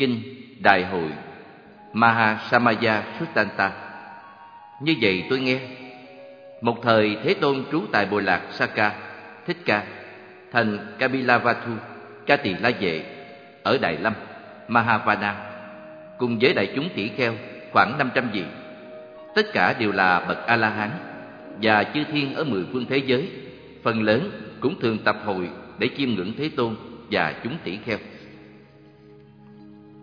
Kinh Đại hội Mahasamaya Suttanta Như vậy tôi nghe, Một thời Thế Tôn trú tại Bồ Lạc Saka Thích Ca, Thành Kapilavatu Ca Tỳ La Vệ, Ở Đại Lâm, Mahavana, Cùng với đại chúng tỷ kheo khoảng 500 vị. Tất cả đều là bậc A-la-hán Và chư thiên ở mười phương thế giới, Phần lớn cũng thường tập hội để chiêm ngưỡng Thế Tôn và chúng tỷ kheo.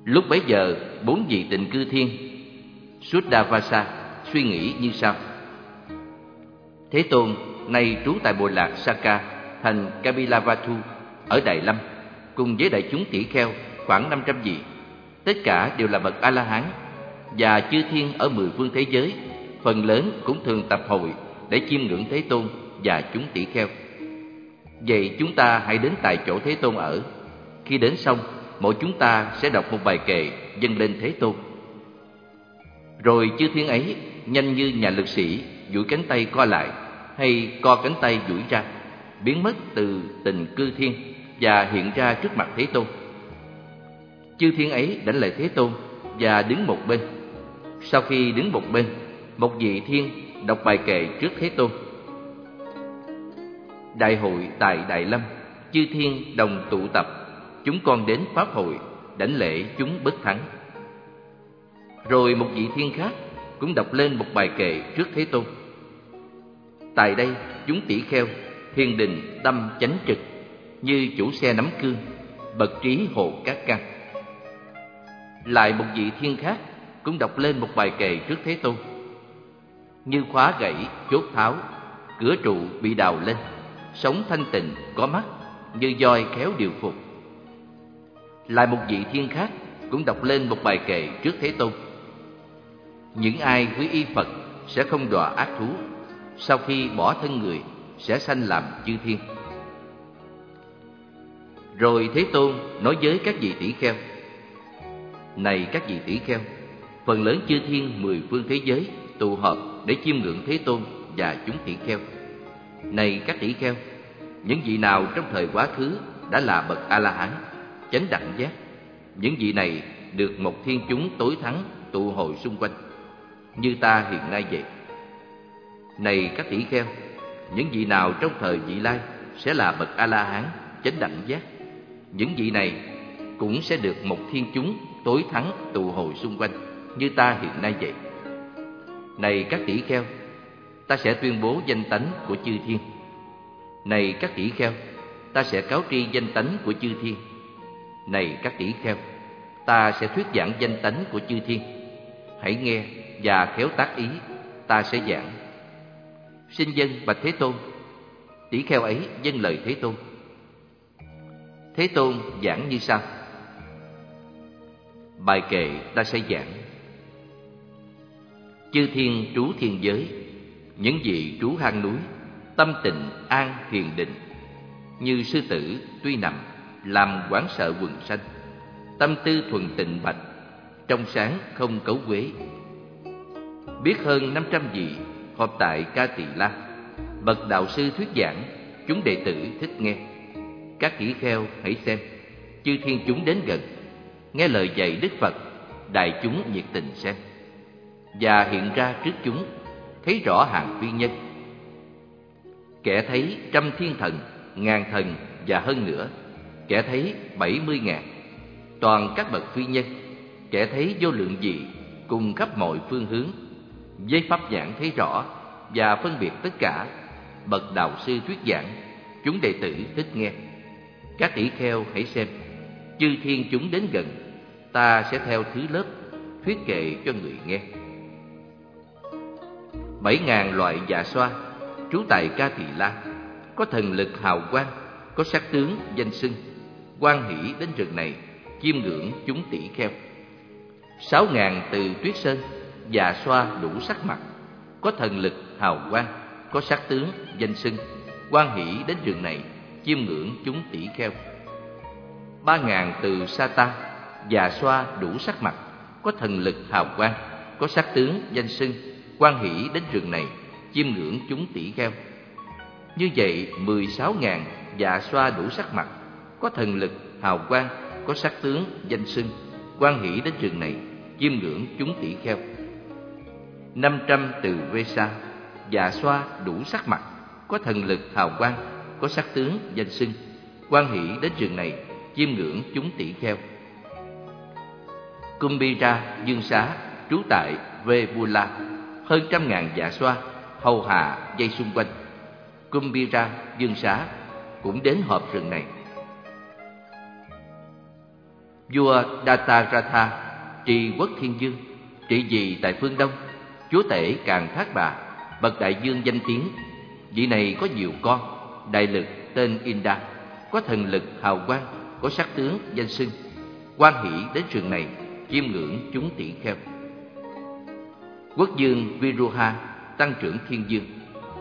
Lúc bấy giờ, bốn vị tịnh cư thiên Suddhavasa suy nghĩ như sau Thế Tôn nay trú tại Bồ Lạc Saka thành Kapilavatu ở Đại Lâm cùng với đại chúng tỷ kheo khoảng 500 vị tất cả đều là bậc A-la-hán và chư thiên ở mười phương thế giới phần lớn cũng thường tập hội để chiêm ngưỡng Thế Tôn và chúng tỷ kheo. Vậy chúng ta hãy đến tại chỗ Thế Tôn ở. Khi đến xong, mỗi chúng ta sẽ đọc một bài kệ dâng lên Thế Tôn. Rồi chư thiên ấy nhanh như nhà lực sĩ duỗi cánh tay co lại hay co cánh tay duỗi ra, biến mất từ tình cư thiên và hiện ra trước mặt Thế Tôn. Chư thiên ấy đảnh lễ Thế Tôn và đứng một bên. Sau khi đứng một bên, một vị thiên đọc bài kệ trước Thế Tôn. Đại hội tại Đại Lâm, chư thiên đồng tụ tập, chúng con đến pháp hội, đảnh lễ chúng bất thắng. Rồi một vị thiên khác cũng đọc lên một bài kệ trước Thế Tôn. Tại đây, chúng tỷ kheo, thiên đình tâm chánh trực, như chủ xe nắm cương, bậc trí hộ các căn. Lại một vị thiên khác cũng đọc lên một bài kệ trước Thế Tôn. Như khóa gãy, chốt tháo, cửa trụ bị đào lên, sống thanh tịnh, có mắt, như voi khéo điều phục. Lại một vị thiên khác cũng đọc lên một bài kệ trước Thế Tôn. Những ai quý y Phật sẽ không đọa ác thú, sau khi bỏ thân người sẽ sanh làm chư thiên. Rồi Thế Tôn nói với các vị tỷ kheo: Này các vị tỷ kheo, phần lớn chư thiên mười phương thế giới tụ họp để chiêm ngưỡng Thế Tôn và chúng tỷ kheo. Này các tỷ kheo, những vị nào trong thời quá khứ đã là bậc A-la-hán, chánh đẳng giác, những vị này được một thiên chúng tối thắng tụ hội xung quanh, như ta hiện nay vậy. Này các tỷ kheo, những vị nào trong thời vị lai sẽ là bậc A-la-hán, chánh đẳng giác, những vị này cũng sẽ được một thiên chúng tối thắng tụ hội xung quanh, như ta hiện nay vậy. Này các tỷ kheo, ta sẽ tuyên bố danh tánh của chư thiên. Này các tỷ kheo, ta sẽ cáo tri danh tánh của chư thiên. Này các tỷ kheo, ta sẽ thuyết giảng danh tánh của chư thiên. Hãy nghe và khéo tác ý, ta sẽ giảng. Xin dân bạch Thế Tôn. Tỷ kheo ấy dân lời Thế Tôn. Thế Tôn giảng như sau. Bài kệ ta sẽ giảng. Chư thiên trú thiên giới, những vị trú hang núi, tâm tịnh an thiền định, như sư tử tuy nằm làm quán sợ quần sanh, tâm tư thuần tịnh bạch, trong sáng không cấu quế. Biết hơn năm trăm vị họp tại Ca Tỳ La, bậc đạo sư thuyết giảng, chúng đệ tử thích nghe. Các kỹ kheo hãy xem, chư thiên chúng đến gần, nghe lời dạy Đức Phật, đại chúng nhiệt tình xem và hiện ra trước chúng, thấy rõ hàng phi nhân. Kẻ thấy trăm thiên thần, ngàn thần và hơn nữa, kẻ thấy bảy mươi ngàn, toàn các bậc phi nhân, kẻ thấy vô lượng dị cùng khắp mọi phương hướng, với pháp nhãn thấy rõ và phân biệt tất cả, bậc đạo sư thuyết giảng, chúng đệ tử thích nghe. Các tỷ kheo hãy xem, chư thiên chúng đến gần, ta sẽ theo thứ lớp thuyết kệ cho người nghe. Bảy ngàn loại dạ xoa trú tại ca tỳ la có thần lực hào quang có sắc tướng danh xưng quan hỷ đến rừng này, chiêm ngưỡng chúng tỷ kheo. Sáu ngàn từ tuyết sơn già xoa đủ sắc mặt, có thần lực hào quang, có sắc tướng danh xưng. Quan hỷ đến rừng này, chiêm ngưỡng chúng tỷ kheo. Ba ngàn từ sa ta già xoa đủ sắc mặt, có thần lực hào quang, có sắc tướng danh xưng. Quan hỷ đến rừng này, chiêm ngưỡng chúng tỷ kheo. Như vậy, mười sáu ngàn dạ xoa đủ sắc mặt có thần lực, hào quang, có sắc tướng, danh xưng. Quan hỷ đến trường này, chiêm ngưỡng chúng tỷ kheo. Năm trăm từ Vesa dạ xoa đủ sắc mặt, có thần lực, hào quang, có sắc tướng, danh xưng. Quan hỷ đến trường này, chiêm ngưỡng chúng tỷ kheo. Kumbira Dương Xá, trú tại Vebula hơn trăm ngàn dạ xoa, hầu hạ dây xung quanh. Kumbira Dương Xá cũng đến họp rừng này vua Dataratha trì quốc thiên dương trị vì tại phương đông, chúa tể càng thác bà, bậc đại dương danh tiếng. Vị này có nhiều con, đại lực tên Inda, có thần lực hào quang, có sắc tướng danh xưng. Quan hỷ đến trường này, chiêm ngưỡng chúng tỷ kheo. Quốc dương Viruha, tăng trưởng thiên dương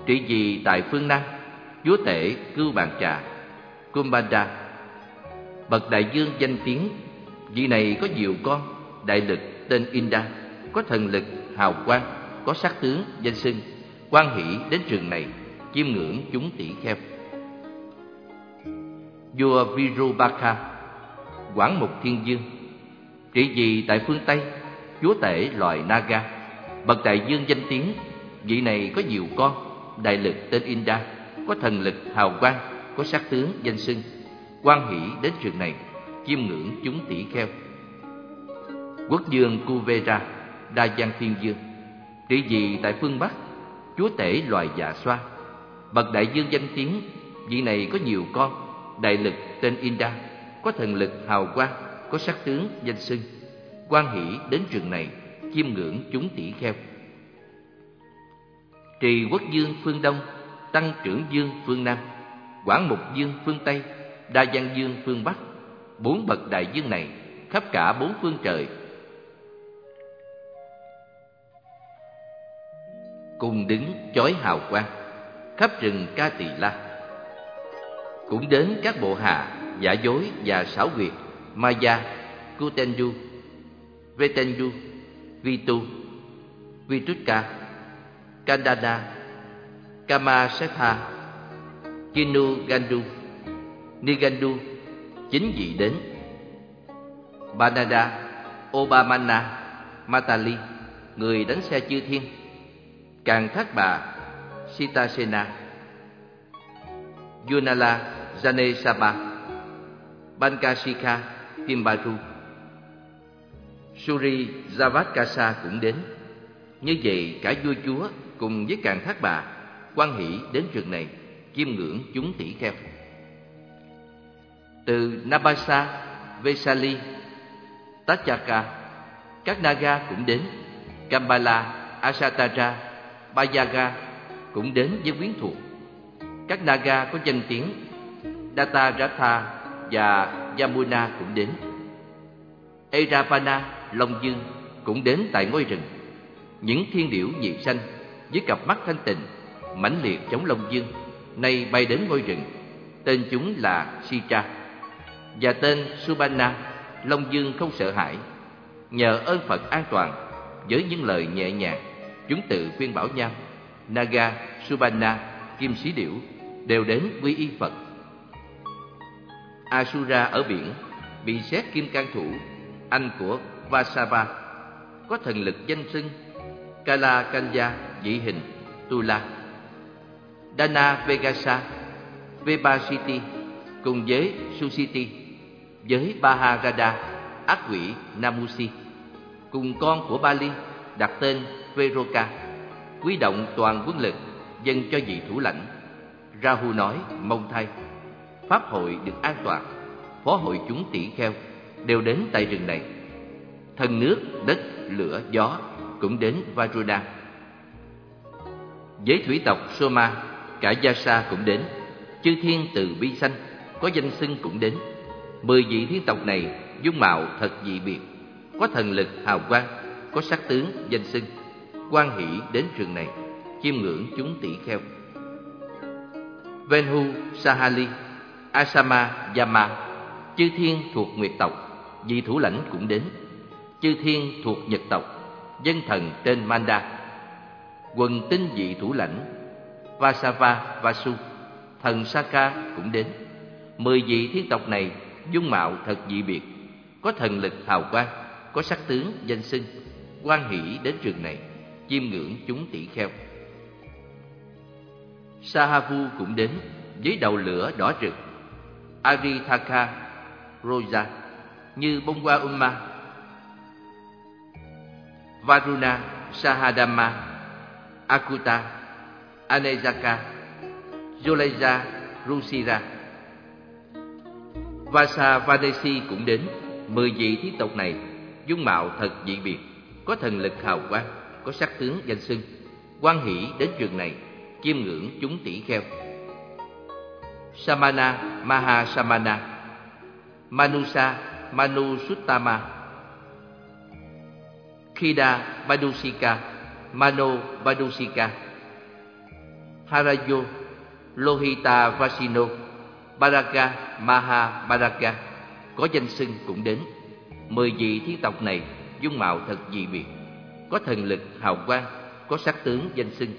trị vì tại phương nam, chúa tể cưu bàn trà, Kumbanda. Bậc đại dương danh tiếng vị này có nhiều con, đại lực tên Inda, có thần lực hào quang, có sắc tướng danh xưng, quan hỷ đến trường này, chiêm ngưỡng chúng tỷ kheo. Vua Virubaka quản mục thiên dương, trị vì tại phương Tây, chúa tể loài Naga, bậc đại dương danh tiếng. Vị này có nhiều con, đại lực tên Inda, có thần lực hào quang, có sắc tướng danh xưng, quan hỷ đến trường này chiêm ngưỡng chúng tỷ kheo. Quốc dương Kuvera, đa giang thiên dương, trị vì tại phương Bắc, chúa tể loài dạ xoa. Bậc đại dương danh tiếng, vị này có nhiều con, đại lực tên Inda, có thần lực hào quang, có sắc tướng danh xưng. Quan hỷ đến rừng này, chiêm ngưỡng chúng tỷ kheo. Trì quốc dương phương đông, tăng trưởng dương phương nam, quảng mục dương phương tây, đa văn dương phương bắc bốn bậc đại dương này khắp cả bốn phương trời. Cùng đứng chói hào quang, khắp rừng ca tỳ la. Cũng đến các bộ hạ giả dối và xảo quyệt, maya, kutenju, vetenju, vitu, vitutka kandana kamasetha kinu gandu nigandu chính vị đến. Banada obamana matali, người đánh xe chư thiên. Càng thác bà sitasena yunala janesaba bankashika kimbaru suri javatkasa cũng đến. Như vậy cả vua chúa cùng với càng thác bà quan hỷ đến rừng này, chiêm ngưỡng chúng tỷ kheo từ Nabasa, Vesali, Tachaka, các Naga cũng đến, Kambala, Asatara, Bayaga cũng đến với quyến thuộc. Các Naga có danh tiếng, Dataratha và Yamuna cũng đến. Erapana, Long Dương cũng đến tại ngôi rừng. Những thiên điểu nhị xanh với cặp mắt thanh tịnh, mãnh liệt chống Long Dương, nay bay đến ngôi rừng. Tên chúng là Sitra và tên Subanna, Long Dương không sợ hãi. Nhờ ơn Phật an toàn, với những lời nhẹ nhàng, chúng tự khuyên bảo nhau. Naga, Subanna, Kim Sĩ Điểu đều đến quy y Phật. Asura ở biển bị xét kim can thủ, anh của Vasava, có thần lực danh xưng Kala Kanya dị hình Tula. Dana Vegasa, Vebasiti cùng với Susiti với Baharada, ác quỷ Namusi, cùng con của Bali đặt tên Veroka, quy động toàn quân lực dâng cho vị thủ lãnh. Rahu nói mong thay, pháp hội được an toàn, phó hội chúng tỷ kheo đều đến tại rừng này. Thần nước, đất, lửa, gió cũng đến Varuda. Với thủy tộc Soma, cả Yasa cũng đến, chư thiên từ bi Sanh có danh xưng cũng đến. Mười vị thiên tộc này dung mạo thật dị biệt, có thần lực hào quang, có sắc tướng danh xưng, quan hỷ đến rừng này, chiêm ngưỡng chúng tỷ kheo. Venhu, Sahali, Asama, Yama, chư thiên thuộc Nguyệt tộc, vị thủ lãnh cũng đến. Chư thiên thuộc Nhật tộc, dân thần tên Manda. Quần tinh vị thủ lãnh, Vasava, Vasu, thần Saka cũng đến. Mười vị thiên tộc này dung mạo thật dị biệt, có thần lực hào quang, có sắc tướng danh xưng quan hỷ đến trường này chiêm ngưỡng chúng tỷ kheo. Sahavu cũng đến với đầu lửa đỏ rực Arithaka, Roja như bông hoa Umma Varuna Sahadama Akuta Anejaka, Yoleja, Rusira. Vasa Vadesi cũng đến. Mười vị thiết tộc này dung mạo thật dị biệt Có thần lực hào quang Có sắc tướng danh xưng. Quan hỷ đến trường này chiêm ngưỡng chúng tỷ kheo. Samana Maha Samana Manusa Manusuttama, Khida Badusika Mano Badusika Harayo Lohita Vasino Baraka Maha Baraka có danh xưng cũng đến. Mười vị thiên tộc này dung mạo thật dị biệt, có thần lực hào quang, có sắc tướng danh xưng,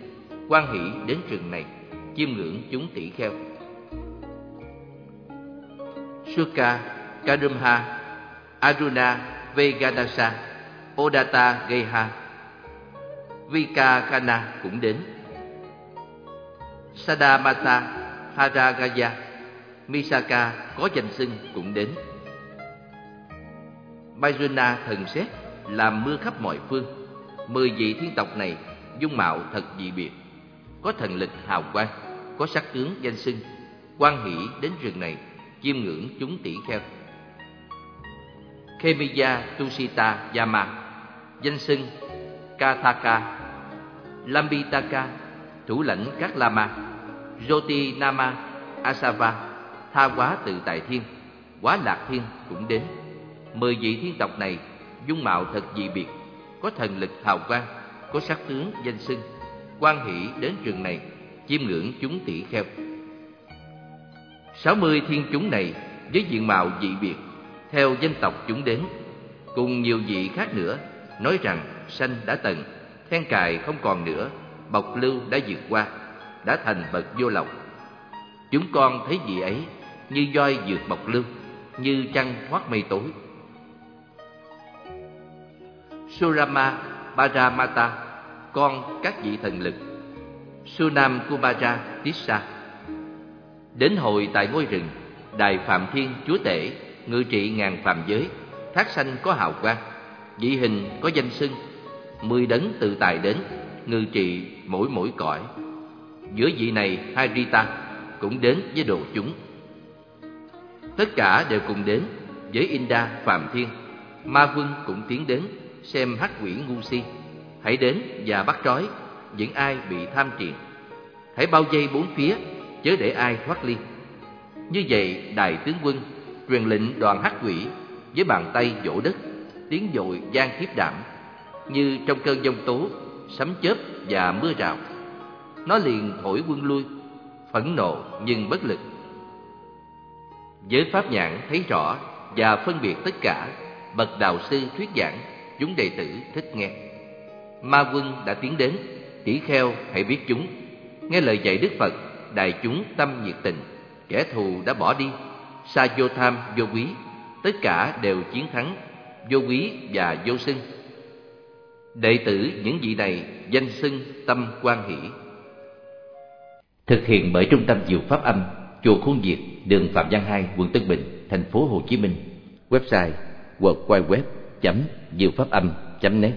quan hỷ đến trường này, chiêm ngưỡng chúng tỷ kheo. Suka, Kadumha, Aruna, Vegadasa, Odata Geha, Vikakana cũng đến. Sadamata, Haragaya, Misaka có danh xưng cũng đến. Bajuna thần xét làm mưa khắp mọi phương. Mười vị thiên tộc này dung mạo thật dị biệt, có thần lực hào quang, có sắc tướng danh xưng, quan hỷ đến rừng này chiêm ngưỡng chúng tỷ kheo. Khemiya Tusita Yama danh xưng Kathaka Lambitaka thủ lãnh các Lama Joti Nama Asava tha quá tự tại thiên, quá lạc thiên cũng đến. Mười vị thiên tộc này dung mạo thật dị biệt, có thần lực hào quang, có sắc tướng danh xưng. Quan hỷ đến trường này, chiêm ngưỡng chúng tỷ kheo. Sáu mươi thiên chúng này với diện mạo dị biệt, theo dân tộc chúng đến. Cùng nhiều vị khác nữa, nói rằng sanh đã tận, then cài không còn nữa bọc lưu đã vượt qua, đã thành bậc vô lậu chúng con thấy vị ấy như voi vượt bọc lưu như trăng thoát mây tối. Surama Paramata con các vị thần lực. Sunam Kubaja Tissa. Đến hội tại ngôi rừng, Đài Phạm Thiên Chúa Tể, Ngự trị ngàn phàm giới, Thác sanh có hào quang Dị hình có danh xưng, Mười đấng tự tài đến, Ngự trị mỗi mỗi cõi. Giữa vị này, Harita Cũng đến với đồ chúng. Tất cả đều cùng đến với Inda Phạm Thiên. Ma Vương cũng tiến đến xem hắc quỷ ngu si. Hãy đến và bắt trói, những ai bị tham triền. Hãy bao vây bốn phía, chớ để ai thoát ly. Như vậy, đại tướng quân truyền lệnh đoàn hắc quỷ với bàn tay vỗ đất, tiếng dội gian khiếp đảm, như trong cơn giông tố, sấm chớp và mưa rào. Nó liền thổi quân lui, phẫn nộ nhưng bất lực với pháp nhãn thấy rõ và phân biệt tất cả, bậc đạo sư thuyết giảng, chúng đệ tử thích nghe. Ma quân đã tiến đến, tỷ kheo hãy biết chúng. Nghe lời dạy Đức Phật, đại chúng tâm nhiệt tình, kẻ thù đã bỏ đi, xa vô tham, vô quý, tất cả đều chiến thắng, vô quý và vô sinh. Đệ tử những vị này danh xưng tâm quan hỷ. Thực hiện bởi Trung tâm Diệu Pháp Âm Chùa Khuôn Việt, đường Phạm Văn Hai, quận Tân Bình, thành phố Hồ Chí Minh. Website www.diệu pháp âm.net